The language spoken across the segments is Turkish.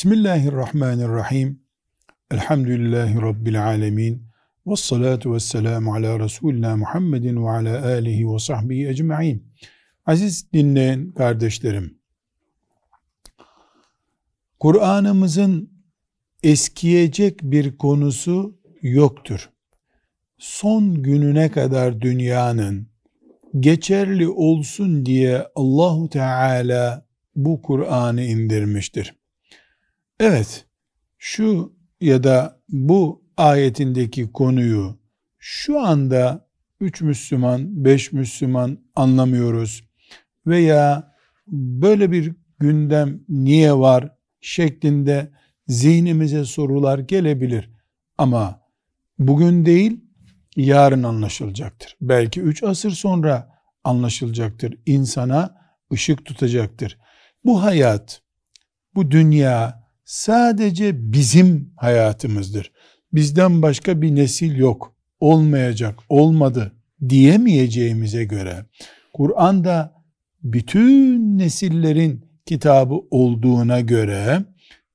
Bismillahirrahmanirrahim. Elhamdülillahi Rabbil alemin. Ve salatu ve selamu ala Resulina Muhammedin ve ala alihi ve sahbihi ecma'in. Aziz dinleyen kardeşlerim, Kur'an'ımızın eskiyecek bir konusu yoktur. Son gününe kadar dünyanın geçerli olsun diye Allahu Teala bu Kur'an'ı indirmiştir. Evet, şu ya da bu ayetindeki konuyu şu anda üç Müslüman, beş Müslüman anlamıyoruz veya böyle bir gündem niye var şeklinde zihnimize sorular gelebilir. Ama bugün değil, yarın anlaşılacaktır. Belki üç asır sonra anlaşılacaktır. İnsana ışık tutacaktır. Bu hayat, bu dünya sadece bizim hayatımızdır. Bizden başka bir nesil yok, olmayacak, olmadı diyemeyeceğimize göre Kur'an'da bütün nesillerin kitabı olduğuna göre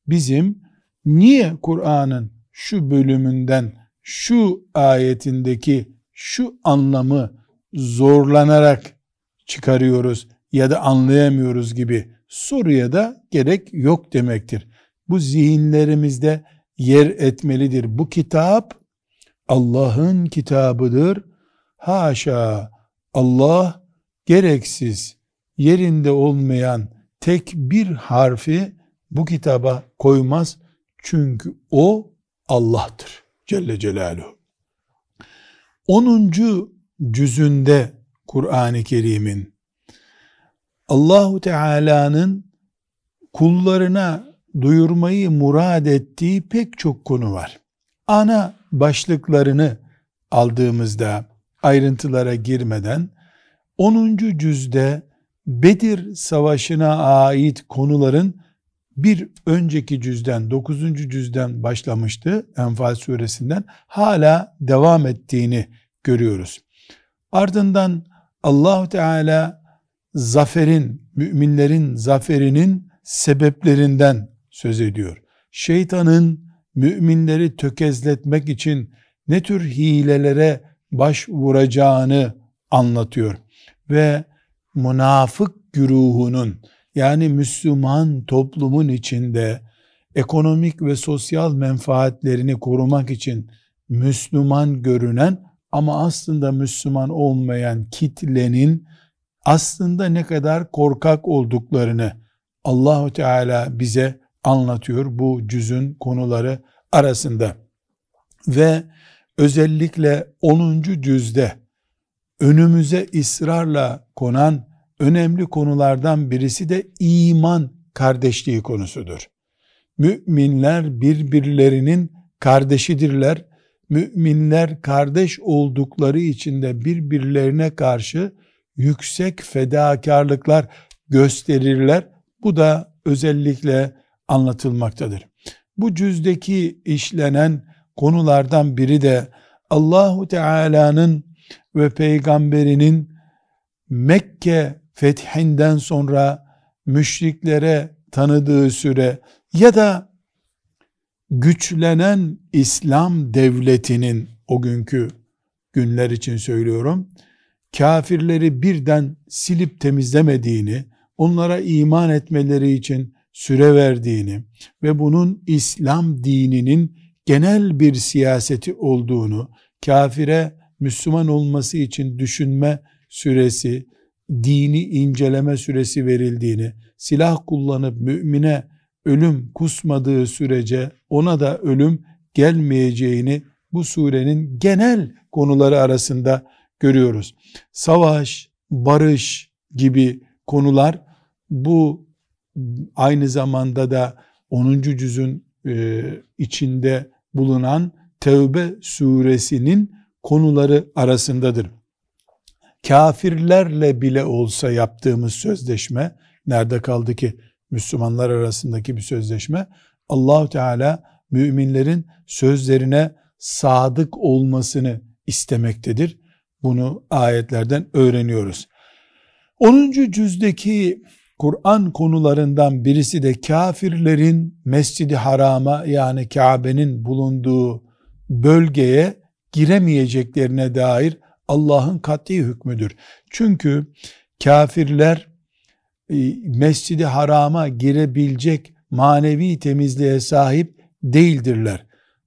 bizim niye Kur'an'ın şu bölümünden şu ayetindeki şu anlamı zorlanarak çıkarıyoruz ya da anlayamıyoruz gibi soruya da gerek yok demektir. Bu zihinlerimizde yer etmelidir. Bu kitap Allah'ın kitabıdır. Haşa Allah gereksiz yerinde olmayan tek bir harfi bu kitaba koymaz. Çünkü o Allah'tır. Celle Celaluhu. 10. cüzünde Kur'an-ı Kerim'in Allahu Teala'nın kullarına duyurmayı murad ettiği pek çok konu var. Ana başlıklarını aldığımızda ayrıntılara girmeden 10. cüzde Bedir Savaşı'na ait konuların bir önceki cüzden, 9. cüzden başlamıştı Enfal suresinden hala devam ettiğini görüyoruz. Ardından allah Teala zaferin, müminlerin zaferinin sebeplerinden söz ediyor. Şeytanın müminleri tökezletmek için ne tür hilelere başvuracağını anlatıyor. Ve münafık güruhunun yani Müslüman toplumun içinde ekonomik ve sosyal menfaatlerini korumak için Müslüman görünen ama aslında Müslüman olmayan kitlenin aslında ne kadar korkak olduklarını Allahu Teala bize anlatıyor bu cüzün konuları arasında. Ve özellikle 10. cüzde önümüze ısrarla konan önemli konulardan birisi de iman kardeşliği konusudur. Müminler birbirlerinin kardeşidirler. Müminler kardeş oldukları için de birbirlerine karşı yüksek fedakarlıklar gösterirler. Bu da özellikle anlatılmaktadır. Bu cüzdeki işlenen konulardan biri de Allahu Teala'nın ve peygamberinin Mekke fethinden sonra müşriklere tanıdığı süre ya da güçlenen İslam devletinin o günkü günler için söylüyorum kafirleri birden silip temizlemediğini onlara iman etmeleri için süre verdiğini ve bunun İslam dininin genel bir siyaseti olduğunu, kafire Müslüman olması için düşünme süresi, dini inceleme süresi verildiğini, silah kullanıp mümine ölüm kusmadığı sürece ona da ölüm gelmeyeceğini bu surenin genel konuları arasında görüyoruz. Savaş, barış gibi konular bu aynı zamanda da 10. cüzün e, içinde bulunan Tevbe suresinin konuları arasındadır. Kafirlerle bile olsa yaptığımız sözleşme nerede kaldı ki Müslümanlar arasındaki bir sözleşme Allahu Teala müminlerin sözlerine sadık olmasını istemektedir. Bunu ayetlerden öğreniyoruz. 10. cüzdeki Kur'an konularından birisi de kafirlerin Mescid-i Haram'a yani Kabe'nin bulunduğu bölgeye giremeyeceklerine dair Allah'ın kat'i hükmüdür. Çünkü kafirler e, Mescid-i Haram'a girebilecek manevi temizliğe sahip değildirler.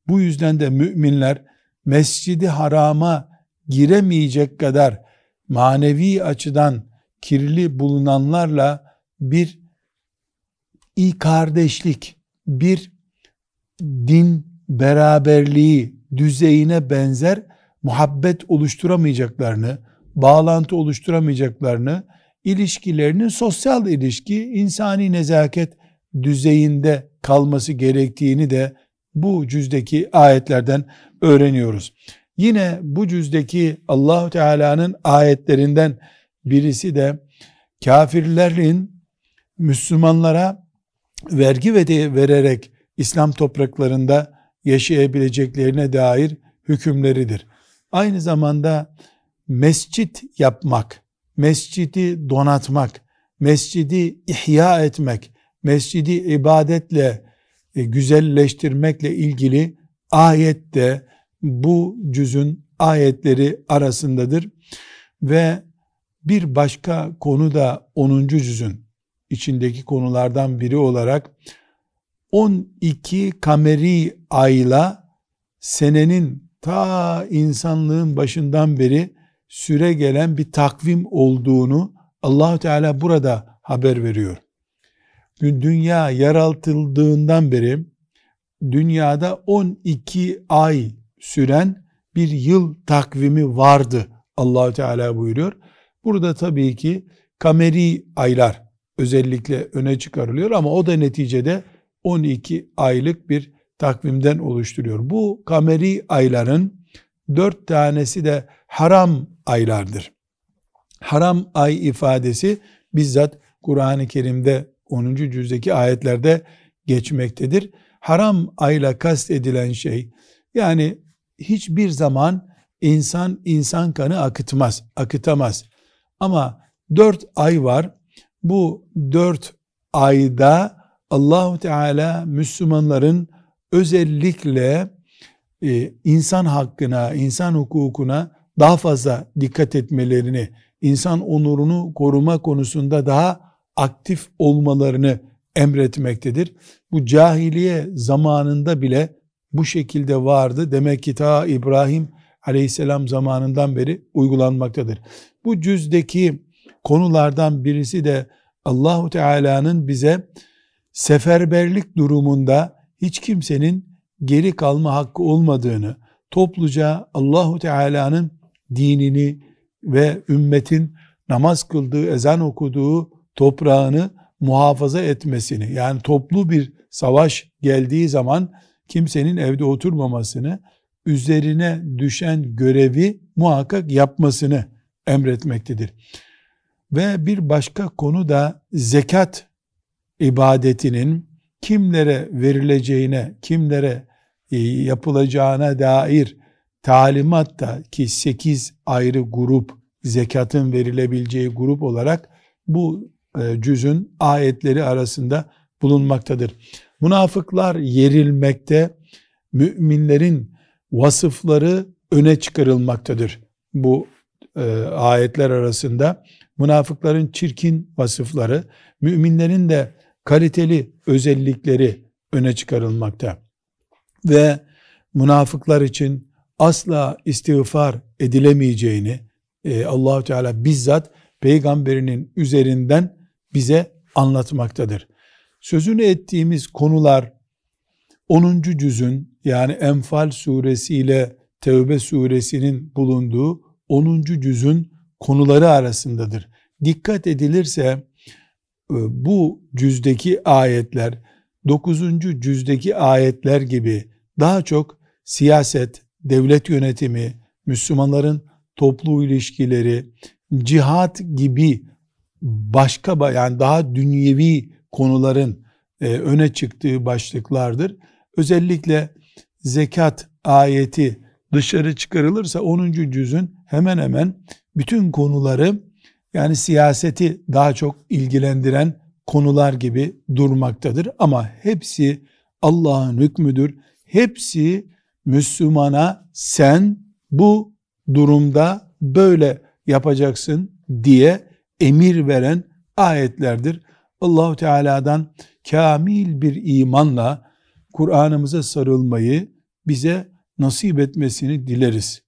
Bu yüzden de müminler Mescid-i Haram'a giremeyecek kadar manevi açıdan kirli bulunanlarla bir iyi kardeşlik, bir din beraberliği düzeyine benzer muhabbet oluşturamayacaklarını, bağlantı oluşturamayacaklarını, ilişkilerinin sosyal ilişki, insani nezaket düzeyinde kalması gerektiğini de bu cüzdeki ayetlerden öğreniyoruz. Yine bu cüzdeki Allahu Teala'nın ayetlerinden birisi de kafirlerin Müslümanlara vergi ve vererek İslam topraklarında yaşayabileceklerine dair hükümleridir. Aynı zamanda mescit yapmak, mescidi donatmak, mescidi ihya etmek, mescidi ibadetle e, güzelleştirmekle ilgili ayette bu cüzün ayetleri arasındadır ve bir başka konu da 10. cüzün içindeki konulardan biri olarak 12 kameri ayla senenin ta insanlığın başından beri süre gelen bir takvim olduğunu allah Teala burada haber veriyor. Dünya yaratıldığından beri dünyada 12 ay süren bir yıl takvimi vardı allah Teala buyuruyor. Burada tabii ki kameri aylar özellikle öne çıkarılıyor ama o da neticede 12 aylık bir takvimden oluşturuyor. Bu kameri ayların dört tanesi de haram aylardır. Haram ay ifadesi bizzat Kur'an-ı Kerim'de 10. cüzdeki ayetlerde geçmektedir. Haram ayla kast edilen şey yani hiçbir zaman insan insan kanı akıtmaz, akıtamaz. Ama dört ay var. Bu dört ayda Allahu Teala Müslümanların özellikle e, insan hakkına, insan hukukuna daha fazla dikkat etmelerini, insan onurunu koruma konusunda daha aktif olmalarını emretmektedir. Bu cahiliye zamanında bile bu şekilde vardı. Demek ki ta İbrahim aleyhisselam zamanından beri uygulanmaktadır. Bu cüzdeki konulardan birisi de Allahu Teala'nın bize seferberlik durumunda hiç kimsenin geri kalma hakkı olmadığını, topluca Allahu Teala'nın dinini ve ümmetin namaz kıldığı, ezan okuduğu toprağını muhafaza etmesini, yani toplu bir savaş geldiği zaman kimsenin evde oturmamasını, üzerine düşen görevi muhakkak yapmasını emretmektedir. Ve bir başka konu da zekat ibadetinin kimlere verileceğine, kimlere e, yapılacağına dair talimat da ki 8 ayrı grup zekatın verilebileceği grup olarak bu e, cüzün ayetleri arasında bulunmaktadır. Münafıklar yerilmekte, müminlerin vasıfları öne çıkarılmaktadır. Bu e, ayetler arasında münafıkların çirkin vasıfları, müminlerin de kaliteli özellikleri öne çıkarılmakta. Ve münafıklar için asla istiğfar edilemeyeceğini e, Allahu Teala bizzat peygamberinin üzerinden bize anlatmaktadır. Sözünü ettiğimiz konular 10. cüzün yani Enfal suresi ile Tevbe suresinin bulunduğu 10. cüzün konuları arasındadır. Dikkat edilirse e, bu cüzdeki ayetler 9. cüzdeki ayetler gibi daha çok siyaset, devlet yönetimi, Müslümanların toplu ilişkileri, cihat gibi başka yani daha dünyevi konuların e, öne çıktığı başlıklardır. Özellikle zekat ayeti dışarı çıkarılırsa 10. cüzün hemen hemen bütün konuları yani siyaseti daha çok ilgilendiren konular gibi durmaktadır. Ama hepsi Allah'ın hükmüdür. Hepsi Müslümana sen bu durumda böyle yapacaksın diye emir veren ayetlerdir. Allahu Teala'dan kamil bir imanla Kur'an'ımıza sarılmayı bize nasip etmesini dileriz.